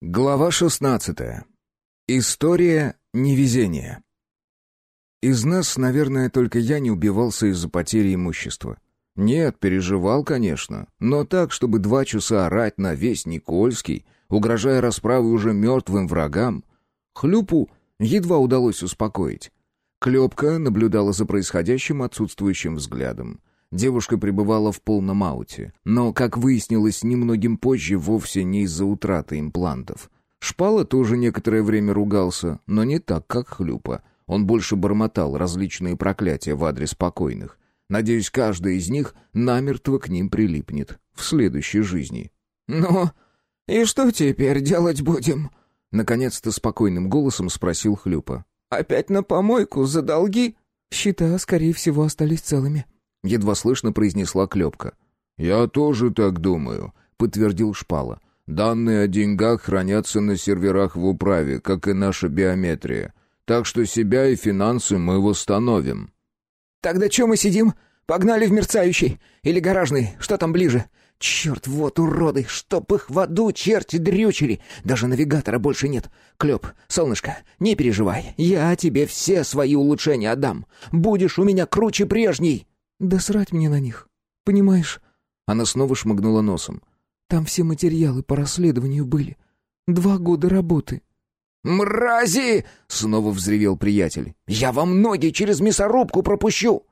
Глава 16. История невезения. Из нас, наверное, только я не убивался из-за потери имущества. Нет, переживал, конечно, но так, чтобы два часа орать на весь Никольский, угрожая расправой уже мертвым врагам. Хлюпу едва удалось успокоить. Клепка наблюдала за происходящим отсутствующим взглядом. Девушка пребывала в полном ауте, но, как выяснилось немногим позже, вовсе не из-за утраты имплантов. Шпала тоже некоторое время ругался, но не так, как Хлюпа. Он больше бормотал различные проклятия в адрес покойных. Надеюсь, каждый из них намертво к ним прилипнет в следующей жизни. «Ну, и что теперь делать будем?» Наконец-то спокойным голосом спросил Хлюпа. «Опять на помойку за долги?» «Счета, скорее всего, остались целыми», — едва слышно произнесла Клепка. «Я тоже так думаю», — подтвердил Шпала. «Данные о деньгах хранятся на серверах в управе, как и наша биометрия. Так что себя и финансы мы восстановим». «Тогда что мы сидим? Погнали в мерцающий. Или гаражный, что там ближе? Черт, вот уроды, чтоб их в аду черти дрючили. Даже навигатора больше нет. Клёп, солнышко, не переживай. Я тебе все свои улучшения отдам. Будешь у меня круче прежней». Да срать мне на них. Понимаешь? Она снова шмыгнула носом. Там все материалы по расследованию были. Два года работы. «Мрази!» — снова взревел приятель. «Я вам ноги через мясорубку пропущу!»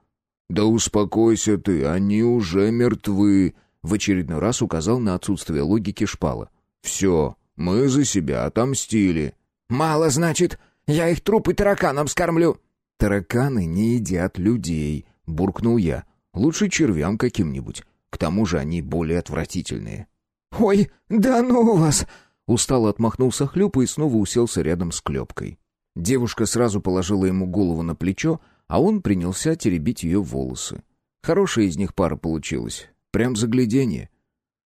«Да успокойся ты, они уже мертвы!» В очередной раз указал на отсутствие логики шпала. «Все, мы за себя отомстили». «Мало, значит. Я их трупы тараканам скормлю». «Тараканы не едят людей», — буркнул я. «Лучше червям каким-нибудь. К тому же они более отвратительные». «Ой, да ну вас!» Устало отмахнулся Хлюпа и снова уселся рядом с Клепкой. Девушка сразу положила ему голову на плечо, а он принялся теребить ее волосы. Хорошая из них пара получилась. Прям загляденье.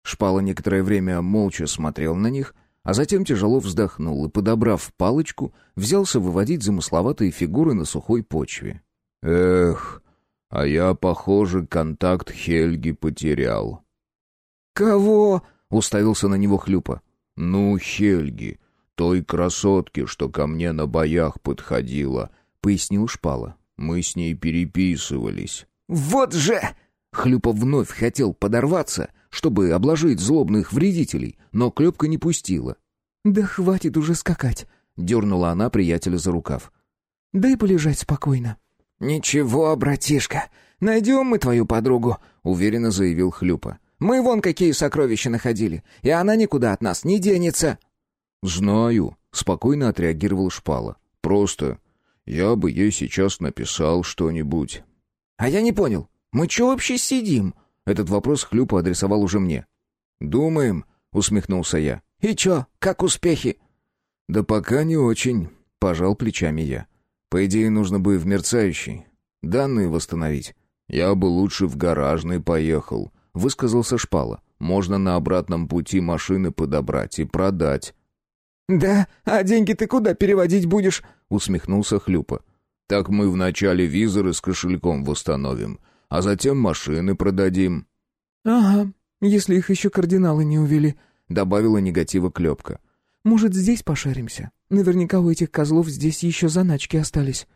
Шпала некоторое время молча смотрел на них, а затем тяжело вздохнул и, подобрав палочку, взялся выводить замысловатые фигуры на сухой почве. «Эх, а я, похоже, контакт Хельги потерял». «Кого?» — уставился на него Хлюпа. «Ну, Хельги, той красотки, что ко мне на боях подходила», — пояснил Шпала. «Мы с ней переписывались». «Вот же!» Хлюпа вновь хотел подорваться, чтобы обложить злобных вредителей, но Клепка не пустила. «Да хватит уже скакать», — дернула она приятеля за рукав. «Дай полежать спокойно». «Ничего, братишка, найдем мы твою подругу», — уверенно заявил Хлюпа. Мы вон какие сокровища находили, и она никуда от нас не денется». «Знаю», — спокойно отреагировал Шпала. «Просто я бы ей сейчас написал что-нибудь». «А я не понял, мы чё вообще сидим?» Этот вопрос Хлюпа адресовал уже мне. «Думаем», — усмехнулся я. «И чё, как успехи?» «Да пока не очень», — пожал плечами я. «По идее, нужно бы в мерцающий. Данные восстановить. Я бы лучше в гаражный поехал», — высказался Шпала. «Можно на обратном пути машины подобрать и продать». «Да? А деньги ты куда переводить будешь?» — усмехнулся Хлюпа. «Так мы вначале визоры с кошельком восстановим, а затем машины продадим». «Ага, если их еще кардиналы не увели», — добавила негатива Клепка. «Может, здесь пошаримся? Наверняка у этих козлов здесь еще заначки остались».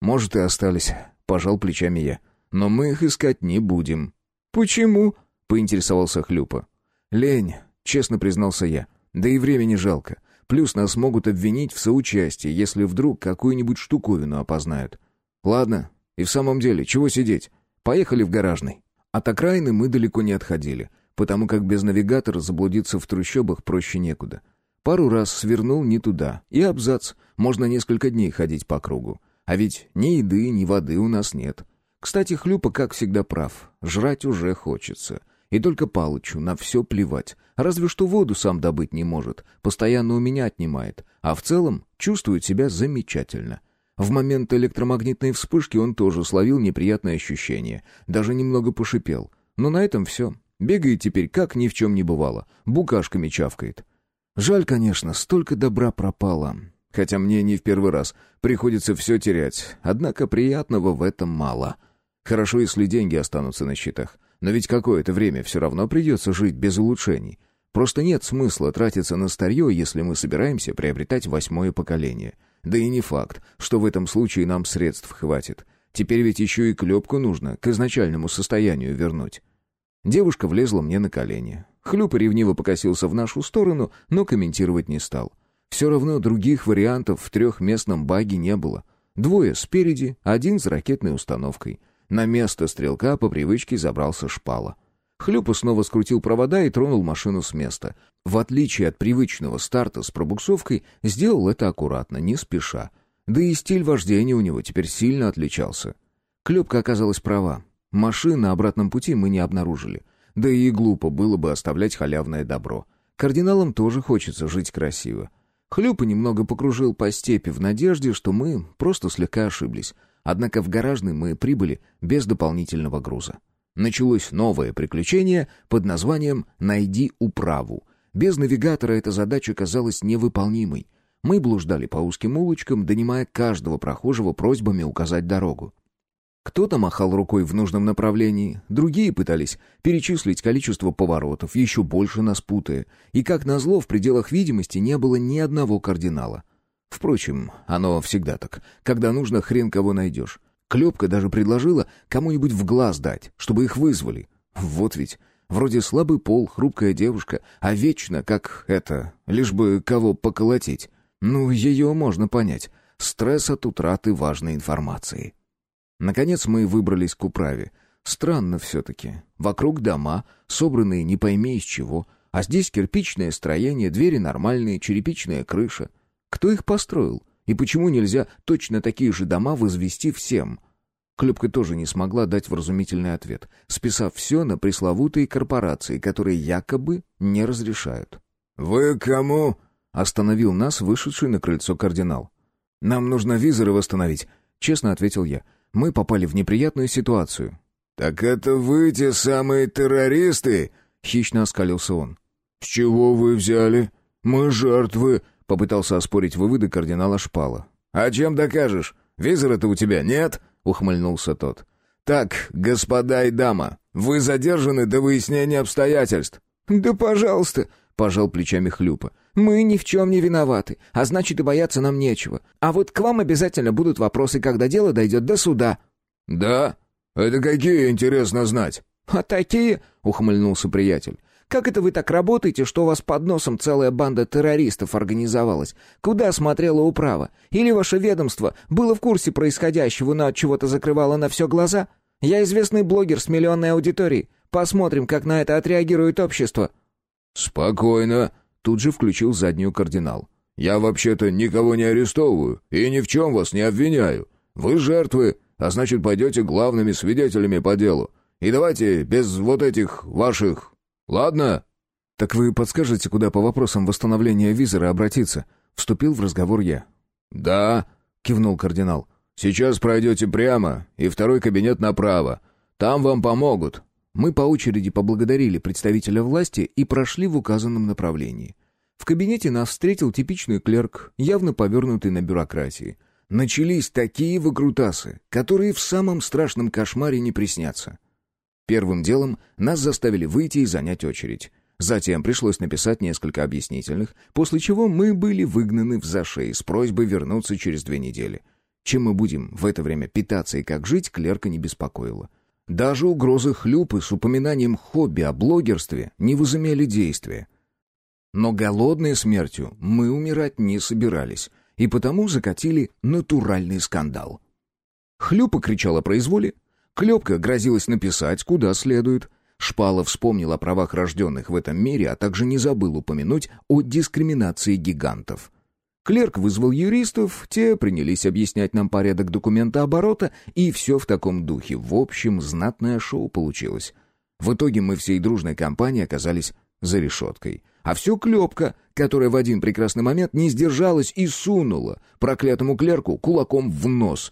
«Может, и остались», — пожал плечами я. «Но мы их искать не будем». «Почему?» — поинтересовался Хлюпа. «Лень», — честно признался я. «Да и времени жалко. Плюс нас могут обвинить в соучастии, если вдруг какую-нибудь штуковину опознают. Ладно, и в самом деле, чего сидеть? Поехали в гаражный». От окраины мы далеко не отходили, потому как без навигатора заблудиться в трущобах проще некуда. Пару раз свернул не туда, и абзац, можно несколько дней ходить по кругу. А ведь ни еды, ни воды у нас нет. Кстати, Хлюпа, как всегда, прав. Жрать уже хочется. И только Палычу на все плевать. Разве что воду сам добыть не может. Постоянно у меня отнимает. А в целом чувствует себя замечательно. В момент электромагнитной вспышки он тоже словил неприятное ощущение. Даже немного пошипел. Но на этом все. Бегает теперь, как ни в чем не бывало. Букашками чавкает. Жаль, конечно, столько добра пропало. Хотя мне не в первый раз приходится все терять. Однако приятного в этом мало. — Хорошо, если деньги останутся на счетах. Но ведь какое-то время все равно придется жить без улучшений. Просто нет смысла тратиться на старье, если мы собираемся приобретать восьмое поколение. Да и не факт, что в этом случае нам средств хватит. Теперь ведь еще и клепку нужно к изначальному состоянию вернуть. Девушка влезла мне на колени. Хлюп ревниво покосился в нашу сторону, но комментировать не стал. Все равно других вариантов в трехместном баге не было. Двое спереди, один с ракетной установкой. На место стрелка по привычке забрался шпала. Хлюпа снова скрутил провода и тронул машину с места. В отличие от привычного старта с пробуксовкой, сделал это аккуратно, не спеша. Да и стиль вождения у него теперь сильно отличался. Клепка оказалась права. Машин на обратном пути мы не обнаружили. Да и глупо было бы оставлять халявное добро. Кардиналам тоже хочется жить красиво. Хлюпа немного покружил по степи в надежде, что мы просто слегка ошиблись. Однако в гаражный мы прибыли без дополнительного груза. Началось новое приключение под названием «Найди управу». Без навигатора эта задача казалась невыполнимой. Мы блуждали по узким улочкам, донимая каждого прохожего просьбами указать дорогу. Кто-то махал рукой в нужном направлении, другие пытались перечислить количество поворотов, еще больше нас путая, и, как назло, в пределах видимости не было ни одного кардинала. Впрочем, оно всегда так. Когда нужно, хрен кого найдешь. Клепка даже предложила кому-нибудь в глаз дать, чтобы их вызвали. Вот ведь, вроде слабый пол, хрупкая девушка, а вечно, как это, лишь бы кого поколотить. Ну, ее можно понять. Стресс от утраты важной информации. Наконец мы выбрались к управе. Странно все-таки. Вокруг дома, собранные не пойми из чего, а здесь кирпичное строение, двери нормальные, черепичная крыша. Кто их построил? И почему нельзя точно такие же дома возвести всем? Клепка тоже не смогла дать вразумительный ответ, списав все на пресловутые корпорации, которые якобы не разрешают. «Вы кому?» — остановил нас вышедший на крыльцо кардинал. «Нам нужно визоры восстановить», — честно ответил я. «Мы попали в неприятную ситуацию». «Так это вы те самые террористы?» — хищно оскалился он. «С чего вы взяли? Мы жертвы», — попытался оспорить выводы кардинала Шпала. «А чем докажешь? Визора-то у тебя нет?» — ухмыльнулся тот. «Так, господа и дама, вы задержаны до выяснения обстоятельств». «Да пожалуйста», — пожал плечами Хлюпа. «Мы ни в чем не виноваты, а значит и бояться нам нечего. А вот к вам обязательно будут вопросы, когда дело дойдет до суда». «Да? Это какие, интересно знать?» «А такие?» — ухмыльнулся приятель. Как это вы так работаете, что у вас под носом целая банда террористов организовалась? Куда смотрела управа? Или ваше ведомство было в курсе происходящего, но от чего-то закрывало на все глаза? Я известный блогер с миллионной аудиторией. Посмотрим, как на это отреагирует общество». «Спокойно», — тут же включил заднюю кардинал. «Я вообще-то никого не арестовываю и ни в чем вас не обвиняю. Вы жертвы, а значит, пойдете главными свидетелями по делу. И давайте без вот этих ваших Ладно?» «Так вы подскажете, куда по вопросам восстановления визора обратиться?» Вступил в разговор я. «Да», — кивнул кардинал. «Сейчас пройдете прямо, и второй кабинет направо. Там вам помогут». Мы по очереди поблагодарили представителя власти и прошли в указанном направлении. В кабинете нас встретил типичный клерк, явно повернутый на бюрократии. Начались такие выкрутасы, которые в самом страшном кошмаре не приснятся. Первым делом нас заставили выйти и занять очередь. Затем пришлось написать несколько объяснительных, после чего мы были выгнаны в зашей с просьбой вернуться через две недели. Чем мы будем в это время питаться и как жить, клерка не беспокоила. Даже угрозы хлюпы с упоминанием хобби о блогерстве не возымели действия. Но голодной смертью мы умирать не собирались, и потому закатили натуральный скандал. Хлюпа кричала произволе, Клепка грозилась написать, куда следует. Шпала вспомнил о правах рожденных в этом мире, а также не забыл упомянуть о дискриминации гигантов. Клерк вызвал юристов, те принялись объяснять нам порядок документа оборота, и все в таком духе. В общем, знатное шоу получилось. В итоге мы всей дружной компанией оказались за решеткой. А все клепка, которая в один прекрасный момент не сдержалась и сунула проклятому клерку кулаком в нос.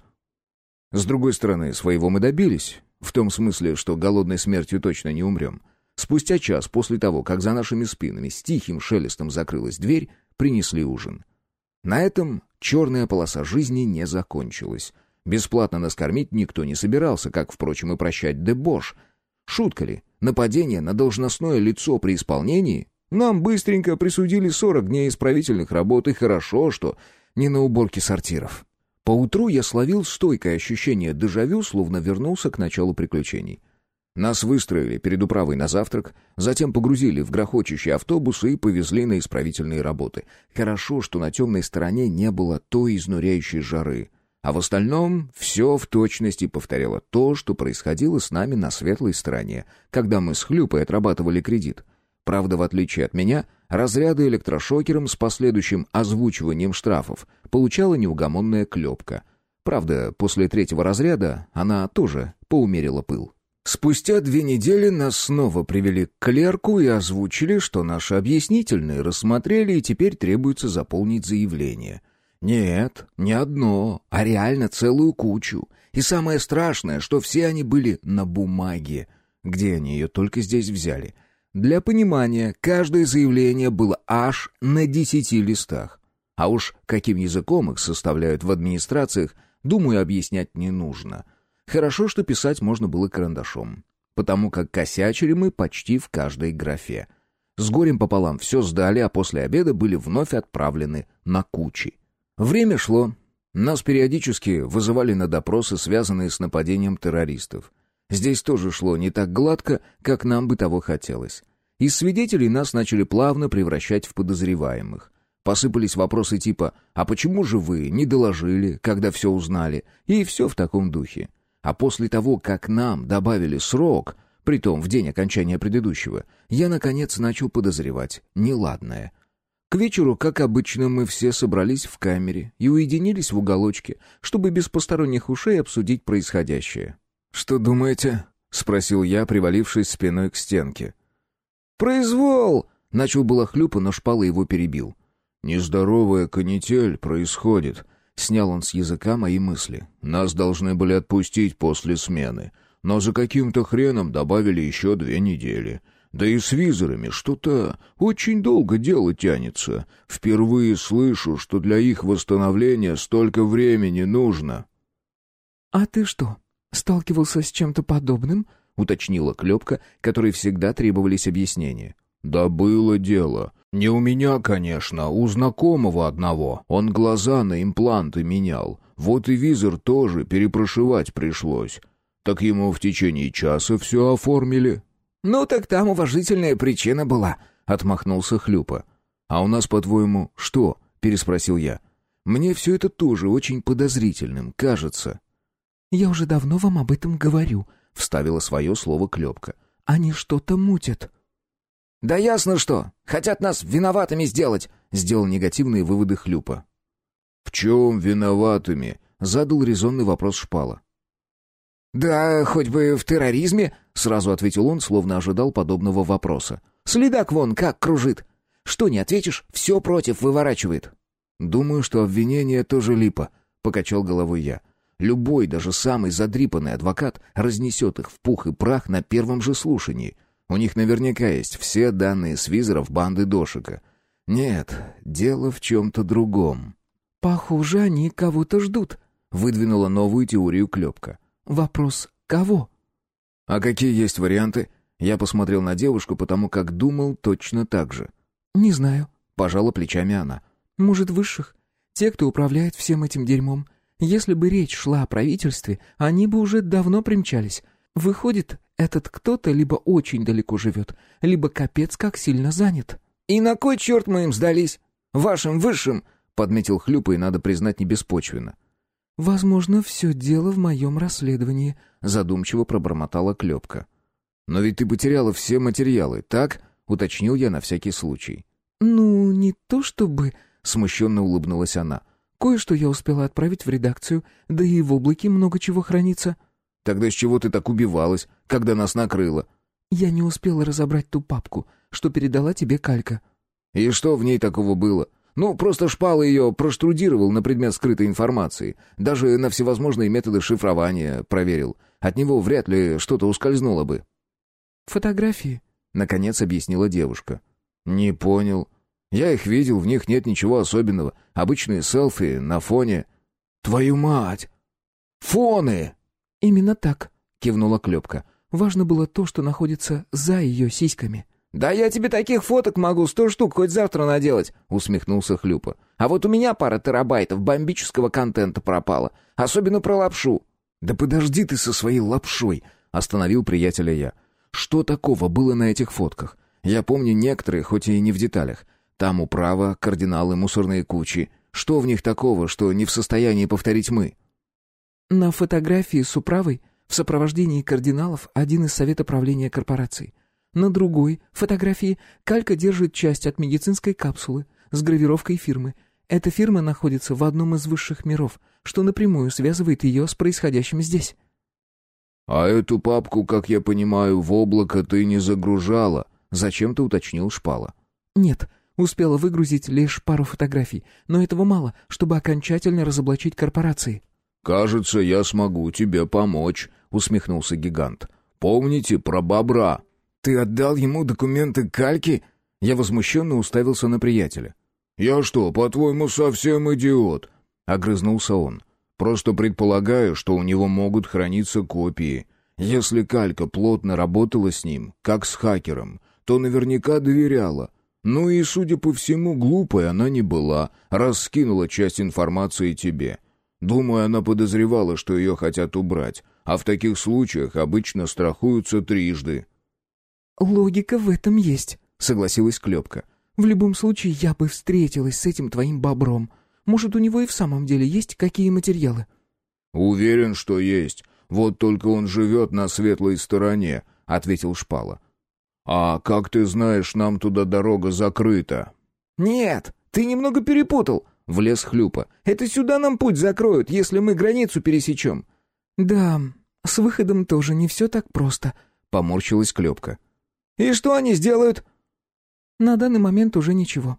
С другой стороны, своего мы добились. В том смысле, что голодной смертью точно не умрем. Спустя час после того, как за нашими спинами с тихим шелестом закрылась дверь, принесли ужин. На этом черная полоса жизни не закончилась. Бесплатно нас кормить никто не собирался, как, впрочем, и прощать дебош. Шутка ли? Нападение на должностное лицо при исполнении? Нам быстренько присудили 40 дней исправительных работ, и хорошо, что не на уборке сортиров. Поутру я словил стойкое ощущение дежавю, словно вернулся к началу приключений. Нас выстроили перед управой на завтрак, затем погрузили в грохочущий автобус и повезли на исправительные работы. Хорошо, что на темной стороне не было той изнуряющей жары. А в остальном все в точности повторяло то, что происходило с нами на светлой стороне, когда мы с Хлюпой отрабатывали кредит. Правда, в отличие от меня, разряды электрошокером с последующим озвучиванием штрафов получала неугомонная клепка. Правда, после третьего разряда она тоже поумерила пыл. Спустя две недели нас снова привели к клерку и озвучили, что наши объяснительные рассмотрели и теперь требуется заполнить заявление. Нет, не одно, а реально целую кучу. И самое страшное, что все они были на бумаге. Где они ее только здесь взяли? Для понимания, каждое заявление было аж на десяти листах. А уж каким языком их составляют в администрациях, думаю, объяснять не нужно — Хорошо, что писать можно было карандашом, потому как косячили мы почти в каждой графе. С горем пополам все сдали, а после обеда были вновь отправлены на кучи. Время шло. Нас периодически вызывали на допросы, связанные с нападением террористов. Здесь тоже шло не так гладко, как нам бы того хотелось. Из свидетелей нас начали плавно превращать в подозреваемых. Посыпались вопросы типа «А почему же вы не доложили, когда все узнали?» и все в таком духе. А после того, как нам добавили срок, притом в день окончания предыдущего, я, наконец, начал подозревать неладное. К вечеру, как обычно, мы все собрались в камере и уединились в уголочке, чтобы без посторонних ушей обсудить происходящее. «Что думаете?» — спросил я, привалившись спиной к стенке. «Произвол!» — начал было хлюпа, но шпала его перебил. «Нездоровая канитель происходит», Снял он с языка мои мысли. Нас должны были отпустить после смены. Но за каким-то хреном добавили еще две недели. Да и с визорами что-то очень долго дело тянется. Впервые слышу, что для их восстановления столько времени нужно. «А ты что, сталкивался с чем-то подобным?» — уточнила Клепка, которой всегда требовались объяснения. «Да было дело. Не у меня, конечно, у знакомого одного. Он глаза на импланты менял. Вот и визор тоже перепрошивать пришлось. Так ему в течение часа все оформили». «Ну так там уважительная причина была», — отмахнулся Хлюпа. «А у нас, по-твоему, что?» — переспросил я. «Мне все это тоже очень подозрительным кажется». «Я уже давно вам об этом говорю», — вставила свое слово Клепка. «Они что-то мутят». «Да ясно что! Хотят нас виноватыми сделать!» — сделал негативные выводы Хлюпа. «В чем виноватыми?» — задал резонный вопрос Шпала. «Да хоть бы в терроризме», — сразу ответил он, словно ожидал подобного вопроса. «Следак вон как кружит. Что не ответишь, все против выворачивает». «Думаю, что обвинение тоже липа», — покачал головой я. «Любой, даже самый задрипанный адвокат разнесет их в пух и прах на первом же слушании. У них наверняка есть все данные с визоров банды Дошика. Нет, дело в чем-то другом. «Похоже, они кого-то ждут», — выдвинула новую теорию Клепка. «Вопрос — кого?» «А какие есть варианты?» Я посмотрел на девушку, потому как думал точно так же. «Не знаю», — пожала плечами она. «Может, высших? Те, кто управляет всем этим дерьмом. Если бы речь шла о правительстве, они бы уже давно примчались. Выходит, этот кто-то либо очень далеко живет, либо капец как сильно занят. «И на кой черт мы им сдались? Вашим высшим!» — подметил Хлюпа, и, надо признать, не беспочвенно. «Возможно, все дело в моем расследовании», — задумчиво пробормотала Клепка. «Но ведь ты потеряла все материалы, так?» — уточнил я на всякий случай. «Ну, не то чтобы...» — смущенно улыбнулась она. «Кое-что я успела отправить в редакцию, да и в облаке много чего хранится». Тогда с чего ты так убивалась, когда нас накрыло?» «Я не успела разобрать ту папку, что передала тебе Калька». «И что в ней такого было?» «Ну, просто шпал ее проштрудировал на предмет скрытой информации. Даже на всевозможные методы шифрования проверил. От него вряд ли что-то ускользнуло бы». «Фотографии», — наконец объяснила девушка. «Не понял. Я их видел, в них нет ничего особенного. Обычные селфи на фоне...» «Твою мать! Фоны!» «Именно так», — кивнула Клепка. «Важно было то, что находится за ее сиськами». «Да я тебе таких фоток могу сто штук хоть завтра наделать», — усмехнулся Хлюпа. «А вот у меня пара терабайтов бомбического контента пропала, особенно про лапшу». «Да подожди ты со своей лапшой», — остановил приятеля я. «Что такого было на этих фотках? Я помню некоторые, хоть и не в деталях. Там управа, кардиналы, мусорные кучи. Что в них такого, что не в состоянии повторить мы?» На фотографии с управой в сопровождении кардиналов один из совета правления корпорации. На другой фотографии Калька держит часть от медицинской капсулы с гравировкой фирмы. Эта фирма находится в одном из высших миров, что напрямую связывает ее с происходящим здесь. «А эту папку, как я понимаю, в облако ты не загружала?» — зачем-то уточнил Шпала. «Нет, успела выгрузить лишь пару фотографий, но этого мало, чтобы окончательно разоблачить корпорации». «Кажется, я смогу тебе помочь», — усмехнулся гигант. «Помните про бобра?» «Ты отдал ему документы кальки?» Я возмущенно уставился на приятеля. «Я что, по-твоему, совсем идиот?» — огрызнулся он. «Просто предполагаю, что у него могут храниться копии. Если калька плотно работала с ним, как с хакером, то наверняка доверяла. Ну и, судя по всему, глупой она не была, раз скинула часть информации тебе. Думаю, она подозревала, что ее хотят убрать, а в таких случаях обычно страхуются трижды». «Логика в этом есть», — согласилась Клепка. «В любом случае, я бы встретилась с этим твоим бобром. Может, у него и в самом деле есть какие материалы?» «Уверен, что есть. Вот только он живет на светлой стороне», — ответил Шпала. «А как ты знаешь, нам туда дорога закрыта?» «Нет, ты немного перепутал», — влез Хлюпа. «Это сюда нам путь закроют, если мы границу пересечем». «Да, с выходом тоже не все так просто», — поморщилась Клепка. «И что они сделают?» «На данный момент уже ничего.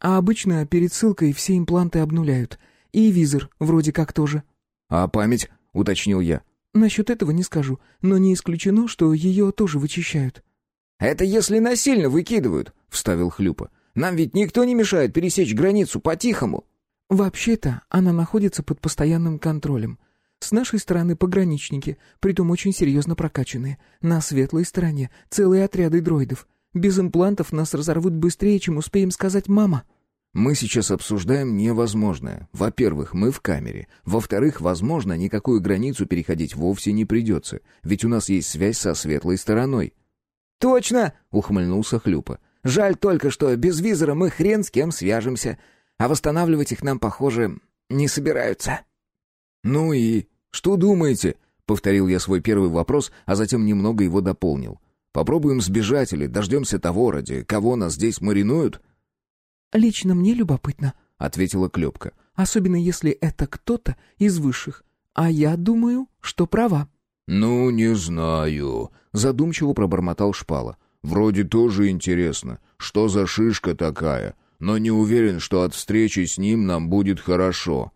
А обычно перед ссылкой все импланты обнуляют. И визор вроде как тоже». «А память?» — уточнил я. «Насчет этого не скажу, но не исключено, что ее тоже вычищают». «Это если насильно выкидывают», — вставил Хлюпа. «Нам ведь никто не мешает пересечь границу по-тихому». «Вообще-то она находится под постоянным контролем. С нашей стороны пограничники, притом очень серьезно прокачанные. На светлой стороне целые отряды дроидов. Без имплантов нас разорвут быстрее, чем успеем сказать «мама». Мы сейчас обсуждаем невозможное. Во-первых, мы в камере. Во-вторых, возможно, никакую границу переходить вовсе не придется, ведь у нас есть связь со светлой стороной. «Точно!» — ухмыльнулся Хлюпа. «Жаль только, что без визора мы хрен с кем свяжемся, а восстанавливать их нам, похоже, не собираются». «Ну и что думаете?» — повторил я свой первый вопрос, а затем немного его дополнил. «Попробуем сбежать или дождемся того, ради кого нас здесь маринуют?» «Лично мне любопытно», — ответила Клепка. «Особенно если это кто-то из высших. А я думаю, что права». «Ну, не знаю», — задумчиво пробормотал Шпала. «Вроде тоже интересно, что за шишка такая, но не уверен, что от встречи с ним нам будет хорошо».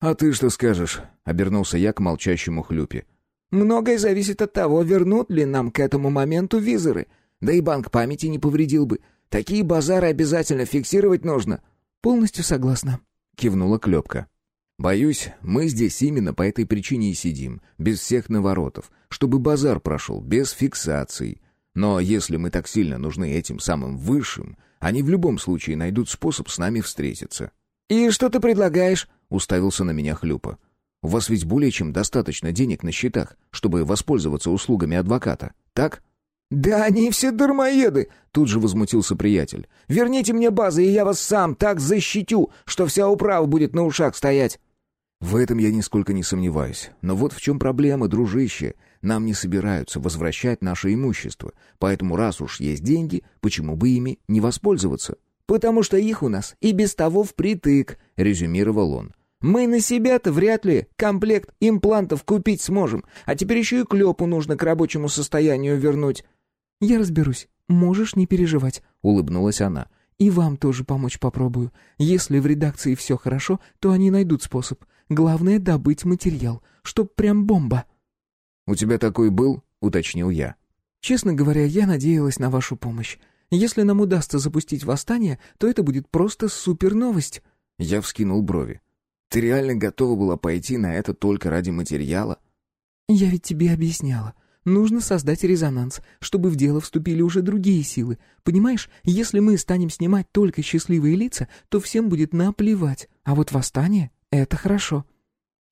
«А ты что скажешь?» — обернулся я к молчащему хлюпе. «Многое зависит от того, вернут ли нам к этому моменту визоры. Да и банк памяти не повредил бы. Такие базары обязательно фиксировать нужно». «Полностью согласна», — кивнула Клепка. «Боюсь, мы здесь именно по этой причине и сидим, без всех наворотов, чтобы базар прошел без фиксаций. Но если мы так сильно нужны этим самым высшим, они в любом случае найдут способ с нами встретиться». «И что ты предлагаешь?» — уставился на меня Хлюпа. «У вас ведь более чем достаточно денег на счетах, чтобы воспользоваться услугами адвоката, так?» «Да они все дармоеды!» — тут же возмутился приятель. «Верните мне базы, и я вас сам так защитю, что вся управа будет на ушах стоять!» «В этом я нисколько не сомневаюсь. Но вот в чем проблема, дружище. Нам не собираются возвращать наше имущество. Поэтому раз уж есть деньги, почему бы ими не воспользоваться?» «Потому что их у нас и без того впритык», — резюмировал он. «Мы на себя-то вряд ли комплект имплантов купить сможем, а теперь еще и клепу нужно к рабочему состоянию вернуть». «Я разберусь, можешь не переживать», — улыбнулась она. «И вам тоже помочь попробую. Если в редакции все хорошо, то они найдут способ. Главное — добыть материал, чтоб прям бомба». «У тебя такой был?» — уточнил я. «Честно говоря, я надеялась на вашу помощь. Если нам удастся запустить восстание, то это будет просто супер новость». Я вскинул брови. «Ты реально готова была пойти на это только ради материала?» «Я ведь тебе объясняла. Нужно создать резонанс, чтобы в дело вступили уже другие силы. Понимаешь, если мы станем снимать только счастливые лица, то всем будет наплевать. А вот восстание — это хорошо».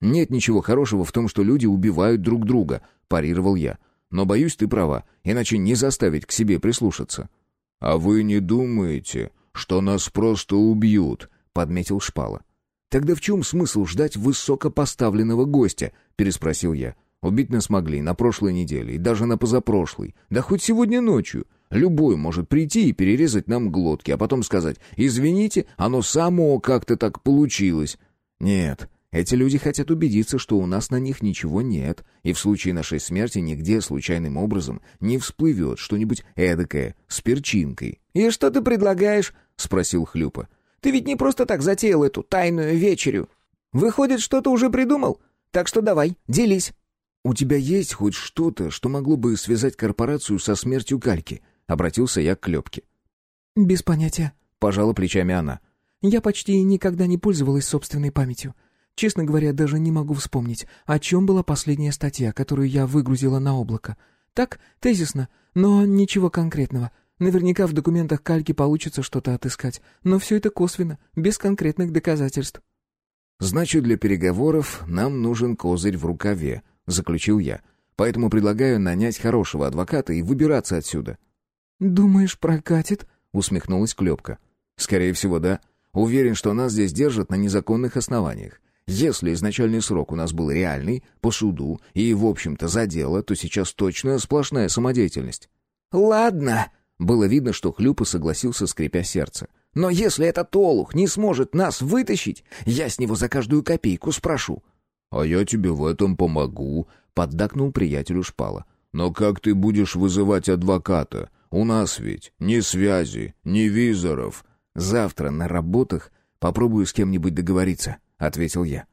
«Нет ничего хорошего в том, что люди убивают друг друга», — парировал я. «Но, боюсь, ты права, иначе не заставить к себе прислушаться». «А вы не думаете, что нас просто убьют?» — подметил Шпала. «Тогда в чем смысл ждать высокопоставленного гостя?» — переспросил я. Убить нас могли на прошлой неделе и даже на позапрошлой. Да хоть сегодня ночью. Любой может прийти и перерезать нам глотки, а потом сказать «Извините, оно само как-то так получилось». Нет, эти люди хотят убедиться, что у нас на них ничего нет, и в случае нашей смерти нигде случайным образом не всплывет что-нибудь эдакое с перчинкой. «И что ты предлагаешь?» — спросил Хлюпа. «Ты ведь не просто так затеял эту тайную вечерю. Выходит, что-то уже придумал? Так что давай, делись». «У тебя есть хоть что-то, что могло бы связать корпорацию со смертью Кальки?» — обратился я к Клепке. «Без понятия», — пожала плечами она. «Я почти никогда не пользовалась собственной памятью. Честно говоря, даже не могу вспомнить, о чем была последняя статья, которую я выгрузила на облако. Так, тезисно, но ничего конкретного. Наверняка в документах Кальки получится что-то отыскать, но все это косвенно, без конкретных доказательств». «Значит, для переговоров нам нужен козырь в рукаве», — заключил я. «Поэтому предлагаю нанять хорошего адвоката и выбираться отсюда». «Думаешь, прокатит?» — усмехнулась Клепка. «Скорее всего, да. Уверен, что нас здесь держат на незаконных основаниях. Если изначальный срок у нас был реальный, по суду и, в общем-то, за дело, то сейчас точно сплошная самодеятельность». «Ладно», — было видно, что Хлюпа согласился, скрипя сердце. «Но если этот олух не сможет нас вытащить, я с него за каждую копейку спрошу. «А я тебе в этом помогу», — поддакнул приятелю Шпала. «Но как ты будешь вызывать адвоката? У нас ведь ни связи, ни визоров». «Завтра на работах попробую с кем-нибудь договориться», — ответил я.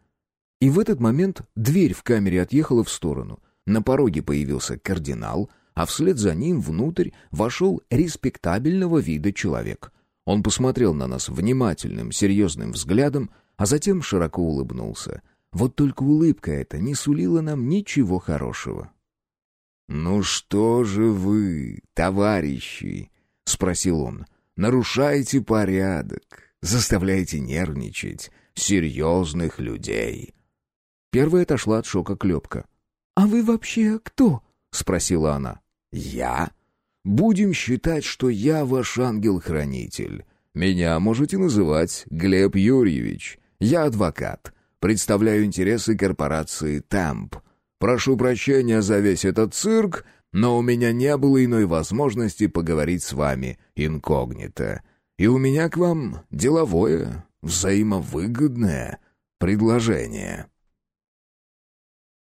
И в этот момент дверь в камере отъехала в сторону. На пороге появился кардинал, а вслед за ним внутрь вошел респектабельного вида человек. Он посмотрел на нас внимательным, серьезным взглядом, а затем широко улыбнулся — вот только улыбка эта не сулила нам ничего хорошего. «Ну что же вы, товарищи?» — спросил он. «Нарушаете порядок, заставляете нервничать серьезных людей». Первая отошла от шока Клепка. «А вы вообще кто?» — спросила она. «Я? Будем считать, что я ваш ангел-хранитель. Меня можете называть Глеб Юрьевич. Я адвокат. Представляю интересы корпорации «Темп». Прошу прощения за весь этот цирк, но у меня не было иной возможности поговорить с вами инкогнито. И у меня к вам деловое, взаимовыгодное предложение».